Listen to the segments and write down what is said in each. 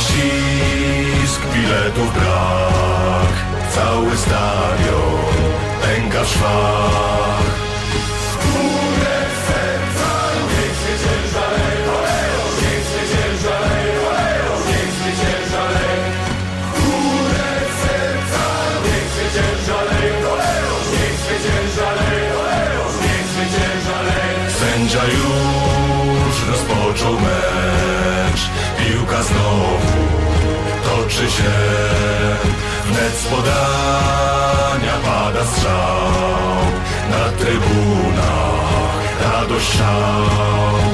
ścisk, biletów brak. Cały stadion pęka w szwach. Sędzia już rozpoczął mecz Piłka znowu toczy się Wnet z podania pada strzał Na trybunach radość szał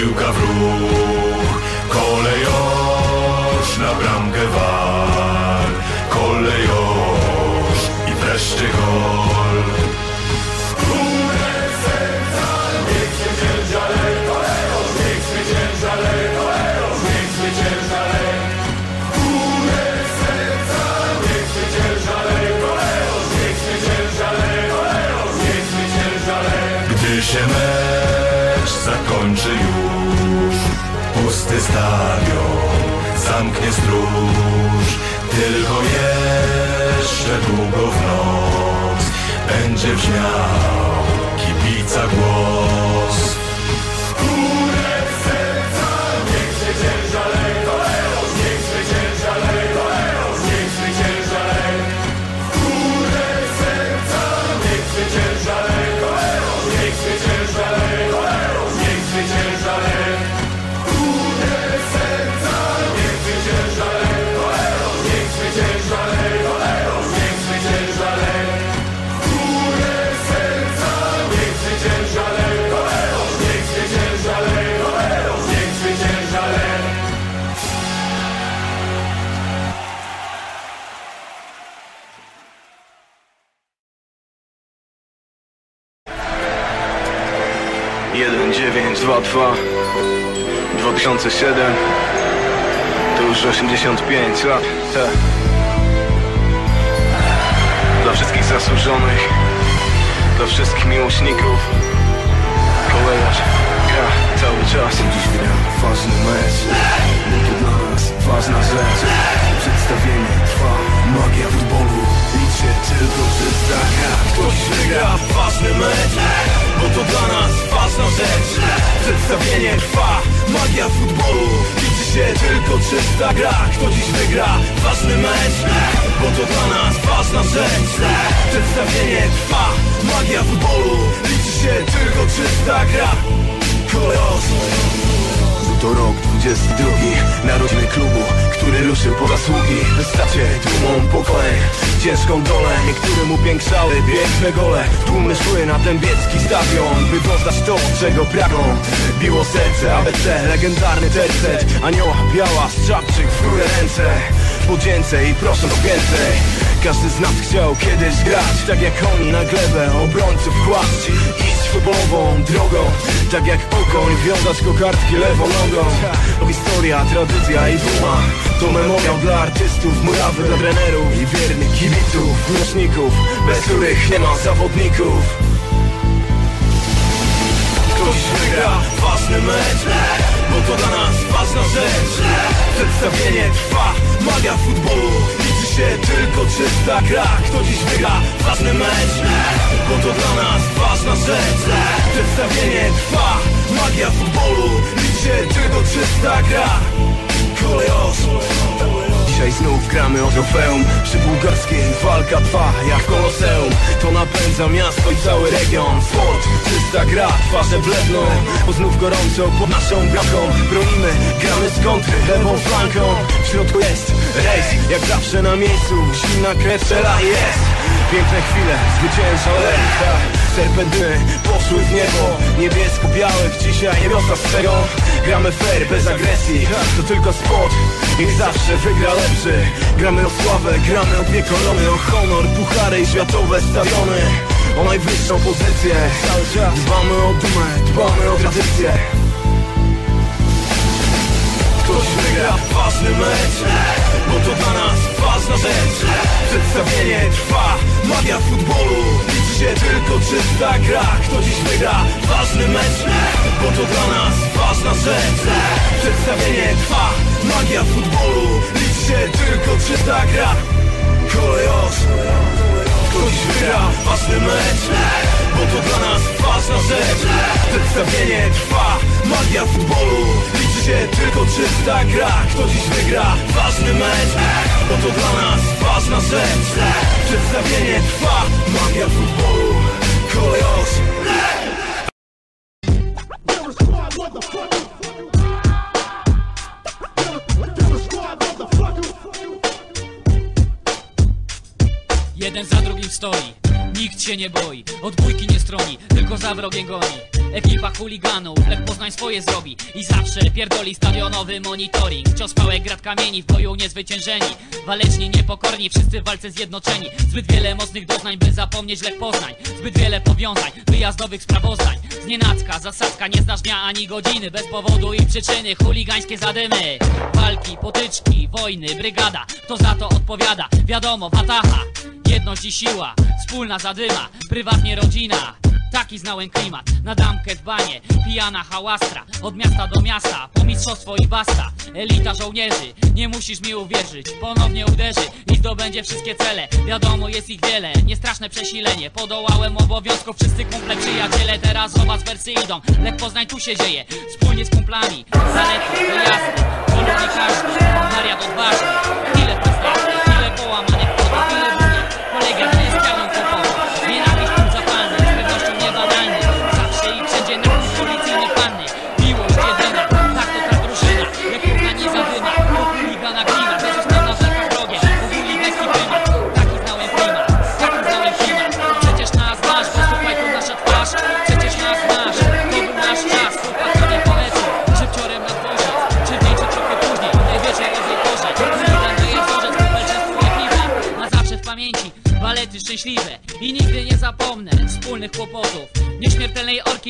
piłka w ruch stadion zamknie stróż Tylko jeszcze długo w noc Będzie brzmiał kibica głos dwa 2007 To już 85 lat tak. Dla wszystkich zasłużonych Dla wszystkich miłośników Kolejarz gra cały czas. Dziś gra ważny mecz. To dla nas ważna rzecz. Przedstawienie trwa Magia futbolu. Liczy tylko czysta gra Ktoś wygra ważny mecz to dla nas ważna rzecz. Przedstawienie trwa Magia futbolu. Liczy się tylko czysta gra Kto dziś wygra ważny mecz. Bo to dla nas ważna rzecz. Przedstawienie trwa Magia futbolu. Liczy się tylko czysta gra Kolejos to rok 22 Narodziny klubu, który ruszył po zasługi. Wystarczy tłumom pokoleń Ciężką dolę, niektórym upiększały piękne gole. Tłumy szły na dębiecki stadion By doznać to, czego pragną. Biło serce, ABC, legendarny tercet Anioła biała, strzapczyk w górę ręce. Podzięce i proszę o więcej każdy z nas chciał kiedyś grać Tak jak oni na glebę obrońców kłaść Iść futbolową drogą Tak jak okoń wiązać kokardki lewą nogą. To historia, tradycja i duma. To memoriał dla artystów, murawy dla trenerów I wiernych kibiców, miłośników Bez których nie ma zawodników. Ktoś wygra ważny mecz Bo to dla nas ważna rzecz. Przedstawienie trwa, magia futbolu się tylko czysta gra. Kto dziś wygra? Ważny mecz. Bo to dla nas ważna rzecz. Przedstawienie trwa, magia futbolu. Liczy się tylko czysta gra. Kolejos Dzisiaj znów gramy o trofeum. Przy bułgarskiej walka trwa jak koloseum. To napędza miasto i cały region. Sport, czysta gra, twarze bledną. Bo znów gorąco pod naszą bramką. Bronimy, kontry, lewą flanką W środku jest rejs, jak zawsze na miejscu. Silna krew strzela jest. Piękne chwile, zwycięża lęka Serpentyny poszły w niebo. Niebiesko-białych dzisiaj niebiosa sferą Gramy fair, bez agresji. To tylko sport. I zawsze wygra lepszy. Gramy o sławę, gramy o dwie korony O honor, puchary i światowe stadiony. O najwyższą pozycję. Cały czas dbamy o dumę, dbamy o tradycję Ktoś wygra ważny mecz. Bo to dla nas ważna rzecz. Przedstawienie trwa, magia futbolu. Liczy się tylko czysta gra Kto dziś wygra ważny mecz. Bo to dla nas ważna rzecz. Przedstawienie trwa, magia futbolu. Liczy się tylko czysta gra. Kolejos Ktoś wygra ważny mecz. Bo to dla nas ważna rzecz. Przedstawienie trwa Magia futbolu czysta gra. Kto dziś wygra? Ważny mecz. Bo to dla nas ważna rzecz. Przedstawienie trwa. Magia futbolu. Kolejos Jeden za drugim stoi, nikt się nie boi Od bójki nie stroni, tylko za wrogiem goni. Ekipa chuliganów, Lech Poznań swoje zrobi I zawsze pierdoli stadionowy monitoring. Cios pałek, grad kamieni, w boju niezwyciężeni Waleczni, niepokorni, wszyscy w walce zjednoczeni. Zbyt wiele mocnych doznań, by zapomnieć Lech Poznań. Zbyt wiele powiązań, wyjazdowych sprawozdań. Znienacka, zasadzka, nie znasz dnia ani godziny. Bez powodu i przyczyny, chuligańskie zadymy Walki, potyczki, wojny, brygada Kto za to odpowiada? Wiadomo, watacha Jedność i siła, wspólna zadyma, prywatnie rodzina. Taki znałem klimat, na damkę dbanie, pijana hałastra Od miasta do miasta, po mistrzostwo i basta. Elita żołnierzy, nie musisz mi uwierzyć Ponownie uderzy i zdobędzie wszystkie cele. Wiadomo jest ich wiele, niestraszne przesilenie. Podołałem obowiązków, wszyscy kumple przyjaciele Teraz o was wersy idą, Lech Poznań tu się dzieje Wspólnie z kumplami, zalety, wyjazdy To lubi każdy, wariat Ile prestacji,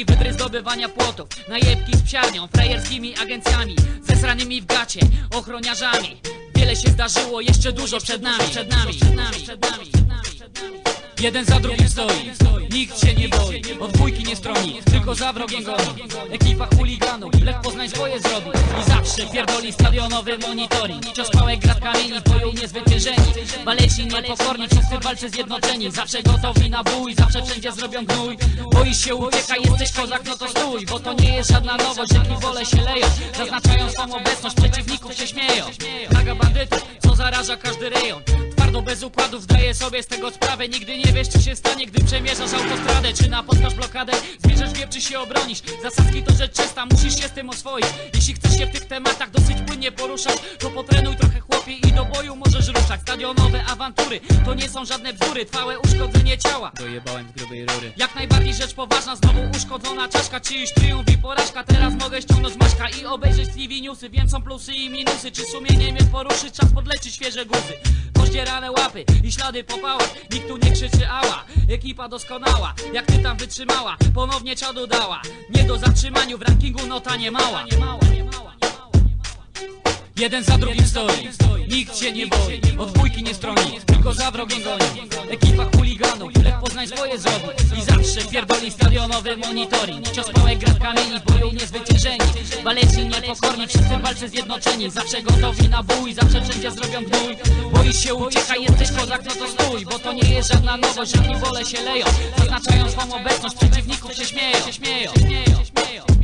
Wydry zdobywania płotów. Najebki z psiarnią, frajerskimi agencjami Zesranymi w gacie, ochroniarzami. Wiele się zdarzyło, jeszcze dużo Przed nami, przed nami, przed nami, przed nami, przed nami. Jeden za drugim stoi, nikt się nie boi Od bójki nie stroni, tylko za wrogiem goni. Ekipa chuliganów, Lech Poznań swoje zrobi. I zawsze pierdoli stadionowy monitoring. Cios pałek, grad kamieni, w boju niezwyciężeni. Waleczni, niepokorni, wszyscy w walce zjednoczeni. Zawsze gotowi na bój, zawsze wszędzie zrobią gnój. Boisz się ucieka, jesteś kozak, no to stój Bo to nie jest żadna nowość, rzeki wole się leją. Zaznaczają swą obecność, przeciwników się śmieją. Naga bandytów, co zaraża każdy rejon Twardo bez układów zdaję sobie z tego sprawę. Nigdy nie wiesz co się stanie, gdy przemierzasz autostradę. Czy napotkasz blokadę, zbierzesz wiep czy się obronisz. Zasadzki to rzecz czysta, musisz się z tym oswoić. Jeśli chcesz się w tych tematach dosyć płynnie poruszać To potrenuj trochę chłopie i do boju możesz ruszać. Stadionowe awantury, to nie są żadne bzdury. Trwałe uszkodzenie ciała. Dojebałem w grubej rury. Jak najbardziej rzecz poważna, znowu uszkodzona czaszka. Czyjś triumf i porażka, teraz mogę ściągnąć maśka I obejrzeć TV newsy, wiem są plusy i minusy. Czy sumienie mnie poruszy, czas podleczyć świeże guzy Poździerane łapy i ślady po pałach. Nikt tu nie krzyczy ała Ekipa doskonała, jak ty tam wytrzymała Ponownie czadu dała. Nie do zatrzymaniu w rankingu nota nie mała. Jeden za drugim stoi, nikt się nie boi Od bójki nie stroni, tylko za wrogiem goni. Ekipa chuliganów, Poznań swoje zrobi I zawsze pierdoli stadionowy monitoring. Cios pałek, kamieni, w boju niezwyciężeni. Waleczni, niepokorni, wszyscy w walce zjednoczeni. Zawsze gotowi na bój, zawsze wszędzie zrobią gnój Boisz się ucieka, jesteś kozak, no to stój Bo to nie jest żadna nowość, rzeki wole się leją. Zaznaczają swą obecność, przeciwników się śmieją, się śmieją, się śmieją.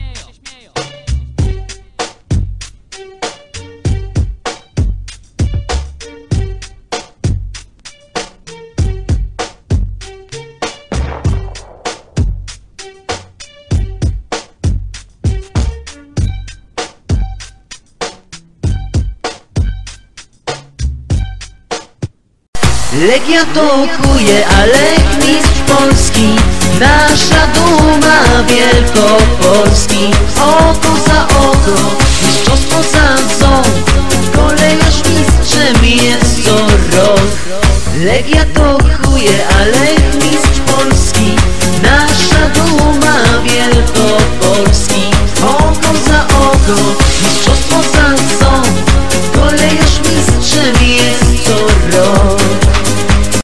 Legia tokuje, a Lech Polski. Nasza duma Wielkopolski. Oko za oko Mistrzostwo sadzą Kolejarz